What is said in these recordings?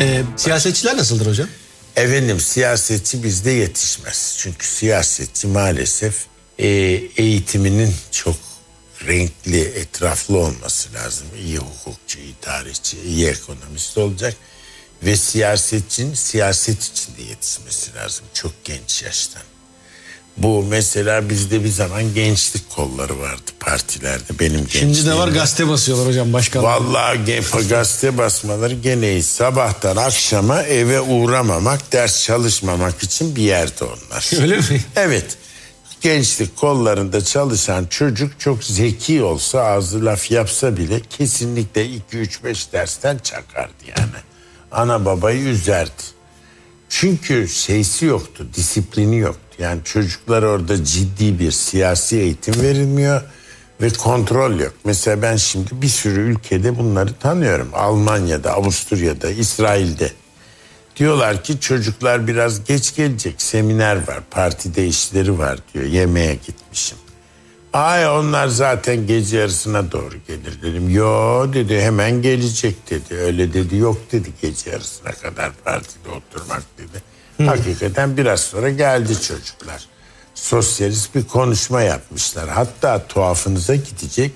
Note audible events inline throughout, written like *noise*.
Ee, siyasetçiler nasıldır hocam? Efendim siyasetçi bizde yetişmez. Çünkü siyasetçi maalesef e, eğitiminin çok renkli, etraflı olması lazım. İyi hukukçu, iyi tarihçi, iyi ekonomist olacak. Ve siyasetçinin siyaset içinde yetişmesi lazım. Çok genç yaştan. Bu mesela bizde bir zaman gençlik kolları vardı partilerde benim Şimdi de var gazete basıyorlar hocam başkan. Vallahi ge- gazete basmaları gene iyi. Sabahtan akşama eve uğramamak, ders çalışmamak için bir yerde onlar. *laughs* Öyle mi? Evet. Gençlik kollarında çalışan çocuk çok zeki olsa ağzı laf yapsa bile kesinlikle 2-3-5 dersten çakardı yani. Ana babayı üzerdi. Çünkü şeysi yoktu, disiplini yoktu. Yani çocuklar orada ciddi bir siyasi eğitim verilmiyor ve kontrol yok. Mesela ben şimdi bir sürü ülkede bunları tanıyorum. Almanya'da, Avusturya'da, İsrail'de. Diyorlar ki çocuklar biraz geç gelecek. Seminer var, partide işleri var diyor. Yemeğe gitmişim. Ay onlar zaten gece yarısına doğru gelir dedim. Yo dedi hemen gelecek dedi. Öyle dedi yok dedi gece yarısına kadar partide oturmak dedi. Hakikaten biraz sonra geldi çocuklar. Sosyalist bir konuşma yapmışlar. Hatta tuhafınıza gidecek.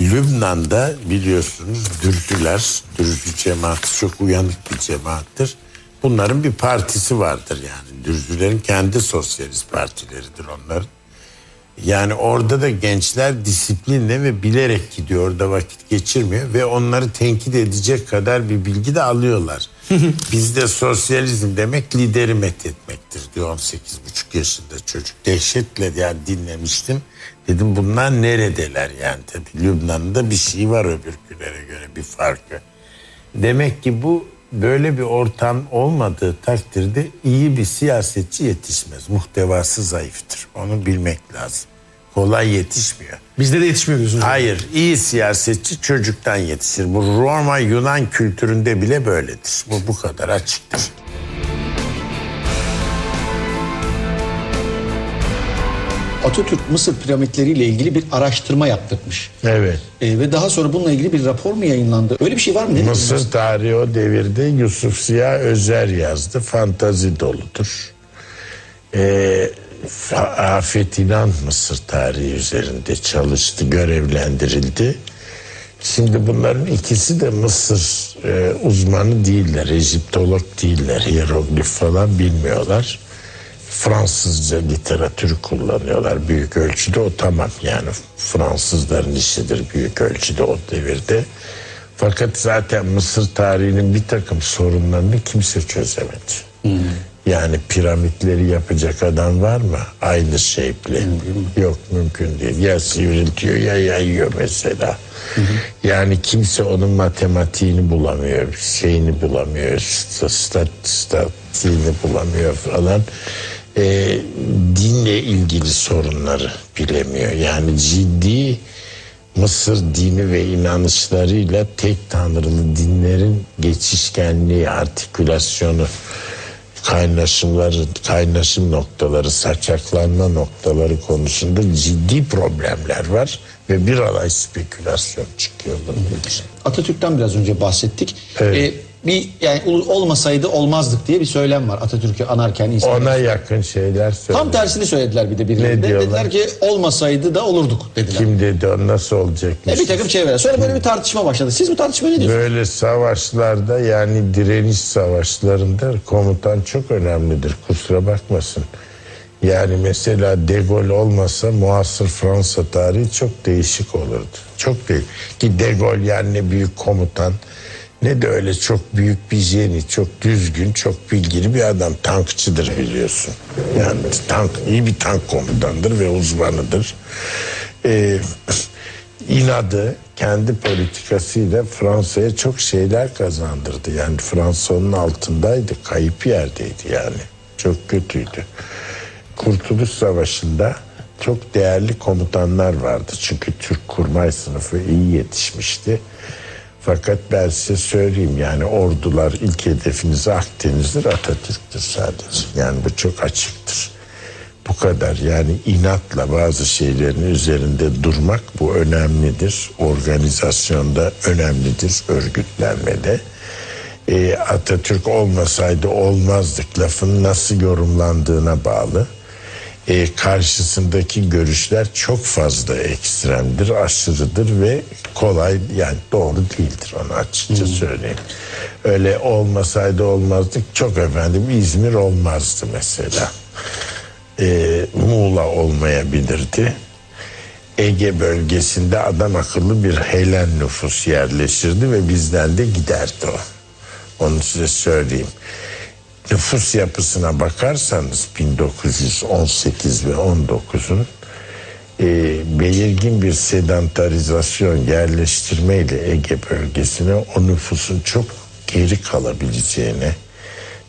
Lübnan'da biliyorsunuz Dürzüler, Dürzü cemaati çok uyanık bir cemaattir. Bunların bir partisi vardır yani. Dürzülerin kendi sosyalist partileridir onların. Yani orada da gençler disiplinle ve bilerek gidiyor orada vakit geçirmiyor ve onları tenkit edecek kadar bir bilgi de alıyorlar. *laughs* Bizde sosyalizm demek lideri methetmektir diyor 18,5 yaşında çocuk. Dehşetle yani dinlemiştim. Dedim bunlar neredeler yani tabii Lübnan'da bir şey var öbürkülere göre bir farkı. Demek ki bu böyle bir ortam olmadığı takdirde iyi bir siyasetçi yetişmez. Muhtevası zayıftır. Onu bilmek lazım. Kolay yetişmiyor. Bizde de yetişmiyor diyorsunuz. Hayır, iyi siyasetçi çocuktan yetişir. Bu Roma Yunan kültüründe bile böyledir. Bu bu kadar açıktır. Atatürk Mısır piramitleriyle ilgili bir araştırma yaptırmış. Evet. Ee, ve daha sonra bununla ilgili bir rapor mu yayınlandı? Öyle bir şey var mı? Ne Mısır tarihi o devirde Yusuf Ziya Özer yazdı. Fantazi doludur. Ee, Afet İnan Mısır tarihi üzerinde çalıştı, görevlendirildi. Şimdi bunların ikisi de Mısır e, uzmanı değiller, Egiptolog değiller, hieroglif falan bilmiyorlar. Fransızca literatürü kullanıyorlar büyük ölçüde o tamam yani Fransızların işidir büyük ölçüde o devirde. Fakat zaten Mısır tarihinin bir takım sorunlarını kimse çözemedi. Yani piramitleri yapacak adam var mı? Aynı şekli. Yok mümkün değil. Ya sivriltiyor ya yayıyor mesela. Yani kimse onun matematiğini bulamıyor, şeyini bulamıyor, stat, statiğini bulamıyor falan. Ee, dinle ilgili sorunları bilemiyor. Yani ciddi Mısır dini ve inanışlarıyla tek tanrılı dinlerin geçişkenliği, artikülasyonu, kaynaşımları, kaynaşım noktaları, saçaklanma noktaları konusunda ciddi problemler var ve bir alay spekülasyon çıkıyor bunun için. Atatürk'ten biraz önce bahsettik. Evet. Ee, bir yani olmasaydı olmazdık diye bir söylem var Atatürk'ü anarken insanlar. Ona yakın şeyler söylüyor. Tam tersini söylediler bir de birilerinde. Ne diyorlar? Dediler ki olmasaydı da olurduk dediler. Kim dedi o nasıl olacakmış? E, bir takım çevreler. Sonra böyle bir tartışma başladı. Siz bu tartışma ne diyorsunuz? Böyle savaşlarda yani direniş savaşlarında komutan çok önemlidir kusura bakmasın. Yani mesela De Gaulle olmasa muasır Fransa tarihi çok değişik olurdu. Çok değil. Ki De Gaulle yani ne büyük komutan ne de öyle çok büyük bir jeni, çok düzgün, çok bilgili bir adam. Tankçıdır biliyorsun. Yani tank, iyi bir tank komutandır ve uzmanıdır. Ee, inadı kendi politikasıyla Fransa'ya çok şeyler kazandırdı. Yani Fransa onun altındaydı, kayıp yerdeydi yani. Çok kötüydü. Kurtuluş Savaşı'nda çok değerli komutanlar vardı. Çünkü Türk kurmay sınıfı iyi yetişmişti. Fakat ben size söyleyeyim yani ordular ilk hedefiniz Akdeniz'dir Atatürk'tür sadece. Yani bu çok açıktır. Bu kadar yani inatla bazı şeylerin üzerinde durmak bu önemlidir. Organizasyonda önemlidir, örgütlenmede. e, Atatürk olmasaydı olmazdık lafın nasıl yorumlandığına bağlı. E, karşısındaki görüşler çok fazla ekstremdir, aşırıdır ve kolay yani doğru değildir onu açıkça söyleyeyim. Öyle olmasaydı olmazdık çok efendim İzmir olmazdı mesela. E, Muğla olmayabilirdi. Ege bölgesinde adam akıllı bir Helen nüfus yerleşirdi ve bizden de giderdi o. Onu size söyleyeyim. Nüfus yapısına bakarsanız 1918 ve 19'un e, belirgin bir sedantarizasyon yerleştirmeyle Ege bölgesine o nüfusun çok geri kalabileceğine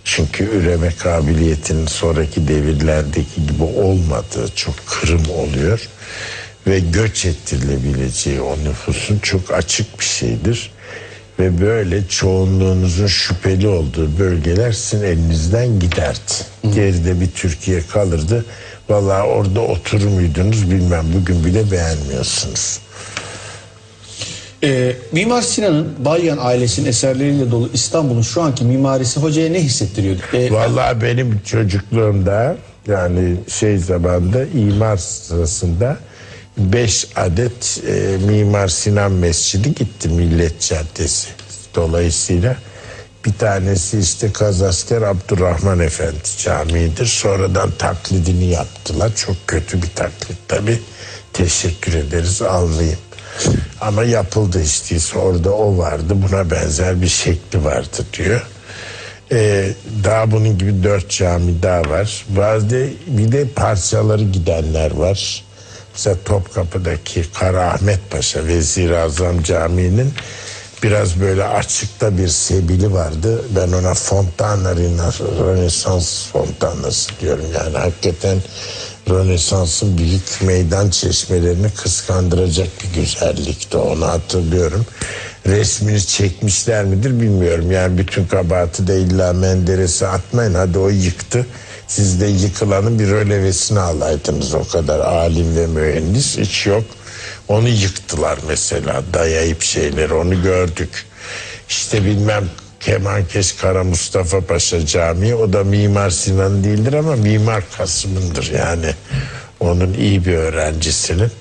çünkü üreme kabiliyetinin sonraki devirlerdeki gibi olmadığı çok kırım oluyor ve göç ettirilebileceği o nüfusun çok açık bir şeydir. Ve böyle çoğunluğunuzun şüpheli olduğu bölgeler sizin elinizden giderdi. Geride bir Türkiye kalırdı. Vallahi orada oturur muydunuz bilmem bugün bile beğenmiyorsunuz. Ee, Mimar Sinan'ın Balyan ailesinin eserleriyle dolu İstanbul'un şu anki mimarisi hocaya ne hissettiriyordu? Ee, Vallahi benim çocukluğumda yani şey zamanda imar sırasında 5 adet e, Mimar Sinan Mescidi gitti Millet Caddesi. Dolayısıyla bir tanesi işte Kazasker Abdurrahman Efendi Camii'dir. Sonradan taklidini yaptılar. Çok kötü bir taklit tabi. Teşekkür ederiz almayayım. Ama yapıldı işte orada o vardı buna benzer bir şekli vardı diyor. Ee, daha bunun gibi dört cami daha var. Bazı bir de parçaları gidenler var. Mesela Topkapı'daki Karaahmet Paşa Vezir-i Azam Camii'nin biraz böyle açıkta bir sebili vardı. Ben ona Fontana Rönesans fontanası diyorum. Yani hakikaten Rönesans'ın büyük meydan çeşmelerini kıskandıracak bir güzellikti. Onu hatırlıyorum. Resmini çekmişler midir bilmiyorum. Yani bütün kabahati de illa Menderes'e atmayın. Hadi o yıktı. Siz de yıkılanın bir rölevesini alaydınız o kadar alim ve mühendis hiç yok. Onu yıktılar mesela dayayıp şeyleri onu gördük. İşte bilmem Kemankeş Kara Mustafa Paşa Camii o da Mimar Sinan değildir ama Mimar Kasım'ındır yani. Onun iyi bir öğrencisinin.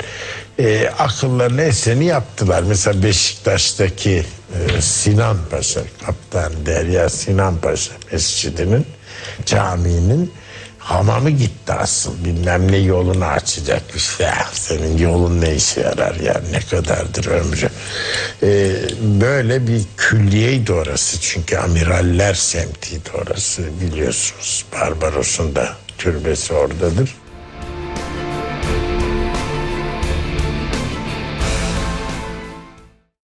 E, akıllarına eseni yaptılar. Mesela Beşiktaş'taki e, Sinan Paşa, Kaptan Derya Sinan Paşa Mescidi'nin caminin hamamı gitti asıl. Bilmem ne yolunu açacakmış ya senin yolun ne işe yarar ya? Ne kadardır ömrü? Ee, böyle bir külliyeydi orası. Çünkü amiraller semtiydi orası. Biliyorsunuz Barbaros'un da türbesi oradadır